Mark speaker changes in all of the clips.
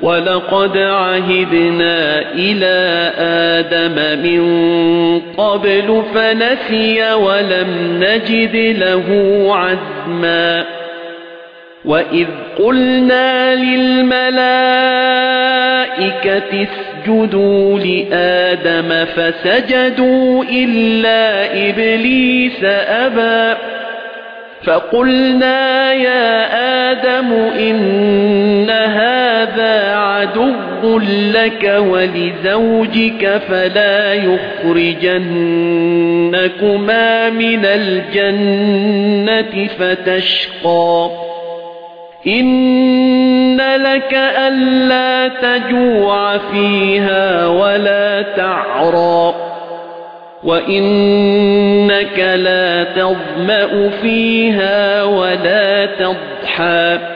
Speaker 1: ولقد عهدنا إلى آدم من قبل فنسي ولم نجد له عزما وإذ قلنا للملائكة اسجدوا لآدم فسجدوا إلا إبليس أبى فقلنا يا آدم إن عدو لك ولزوجك فلا يخرجنكما من الجنة فتشقى. إن لك ألا تجوع فيها ولا تعرى. وإنك لا تظمأ فيها ولا تضحى.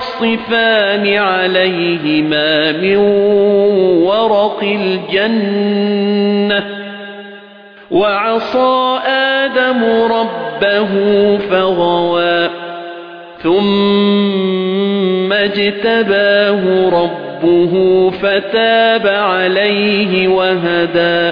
Speaker 1: يخصفان عليهما من ورق الجنة وعصى آدم ربه فغوى ثم اجتباه ربه فتاب عليه وهدى